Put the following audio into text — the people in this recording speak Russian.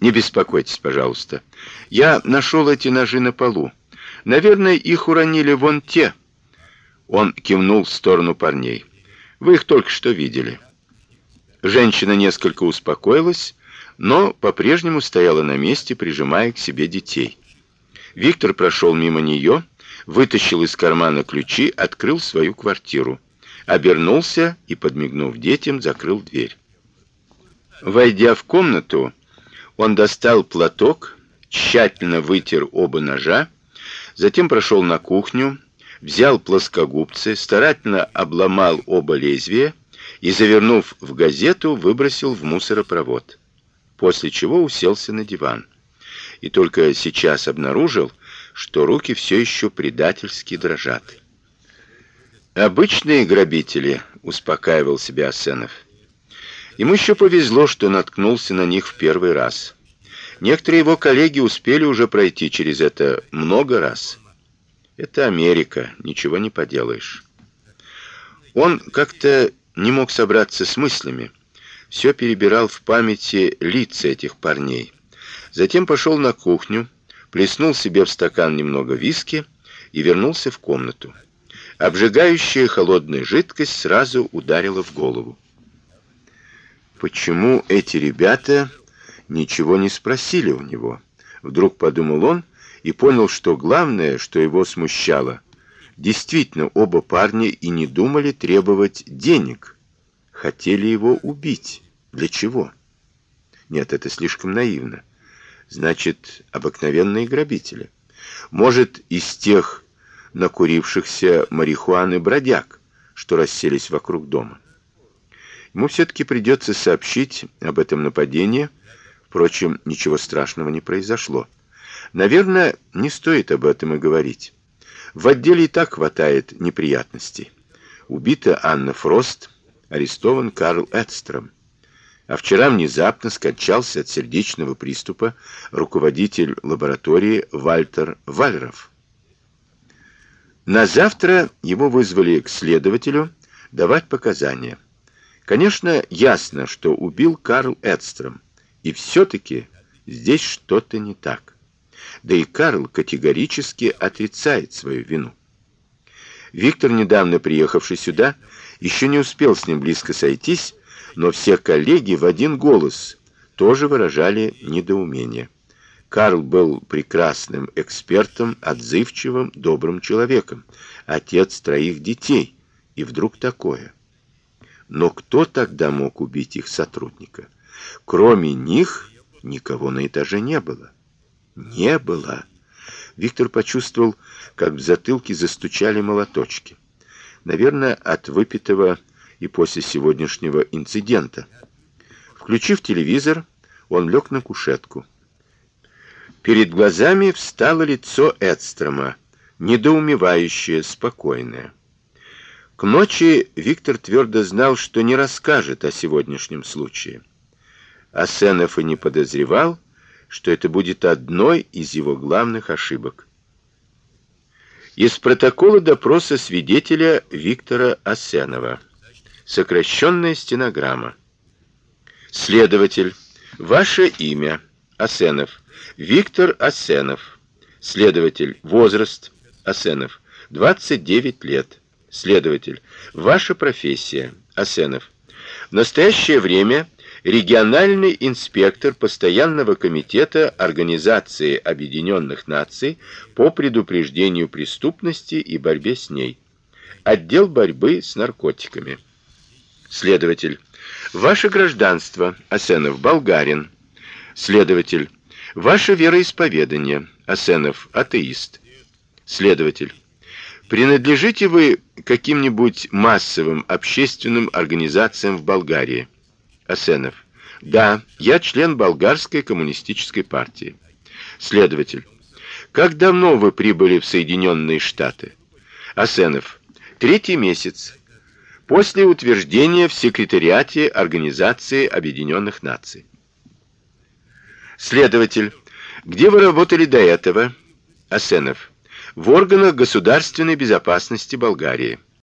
Не беспокойтесь, пожалуйста. Я нашел эти ножи на полу. Наверное, их уронили вон те. Он кивнул в сторону парней. Вы их только что видели. Женщина несколько успокоилась, но по-прежнему стояла на месте, прижимая к себе детей. Виктор прошел мимо нее, вытащил из кармана ключи, открыл свою квартиру, обернулся и, подмигнув детям, закрыл дверь. Войдя в комнату, он достал платок, тщательно вытер оба ножа, затем прошел на кухню, взял плоскогубцы, старательно обломал оба лезвия и, завернув в газету, выбросил в мусоропровод. После чего уселся на диван. И только сейчас обнаружил, что руки все еще предательски дрожат. Обычные грабители, успокаивал себя Асенов. Ему еще повезло, что наткнулся на них в первый раз. Некоторые его коллеги успели уже пройти через это много раз. Это Америка, ничего не поделаешь. Он как-то не мог собраться с мыслями. Все перебирал в памяти лица этих парней. Затем пошел на кухню, плеснул себе в стакан немного виски и вернулся в комнату. Обжигающая холодная жидкость сразу ударила в голову. Почему эти ребята ничего не спросили у него? Вдруг подумал он и понял, что главное, что его смущало, действительно оба парня и не думали требовать денег, хотели его убить. Для чего? Нет, это слишком наивно. Значит, обыкновенные грабители. Может, из тех накурившихся марихуаны бродяг, что расселись вокруг дома. Ему все-таки придется сообщить об этом нападении. Впрочем, ничего страшного не произошло. Наверное, не стоит об этом и говорить. В отделе и так хватает неприятностей. Убита Анна Фрост, арестован Карл Эдстром. А вчера внезапно скончался от сердечного приступа руководитель лаборатории Вальтер Вальров. На завтра его вызвали к следователю давать показания. Конечно, ясно, что убил Карл Эдстром, и все-таки здесь что-то не так. Да и Карл категорически отрицает свою вину. Виктор, недавно приехавший сюда, еще не успел с ним близко сойтись, но все коллеги в один голос тоже выражали недоумение. Карл был прекрасным экспертом, отзывчивым, добрым человеком, отец троих детей, и вдруг такое. Но кто тогда мог убить их сотрудника? Кроме них никого на этаже не было. Не было. Виктор почувствовал, как в затылке застучали молоточки. Наверное, от выпитого и после сегодняшнего инцидента. Включив телевизор, он лег на кушетку. Перед глазами встало лицо Эдстрома, недоумевающее, спокойное. К ночи Виктор твердо знал, что не расскажет о сегодняшнем случае. Асенов и не подозревал, что это будет одной из его главных ошибок. Из протокола допроса свидетеля Виктора Асенова. Сокращенная стенограмма. Следователь. Ваше имя. Асенов. Виктор Асенов. Следователь. Возраст. Асенов. 29 лет. Следователь. Ваша профессия. Асенов. В настоящее время региональный инспектор постоянного комитета Организации Объединенных Наций по предупреждению преступности и борьбе с ней. Отдел борьбы с наркотиками. Следователь. Ваше гражданство. Асенов. Болгарин. Следователь. Ваше вероисповедание. Асенов. Атеист. Следователь. Принадлежите вы каким-нибудь массовым общественным организациям в Болгарии? Асенов. Да, я член болгарской коммунистической партии. Следователь. Как давно вы прибыли в Соединенные Штаты? Асенов. Третий месяц. После утверждения в секретариате Организации Объединенных Наций. Следователь. Где вы работали до этого? Асенов в органах государственной безопасности Болгарии.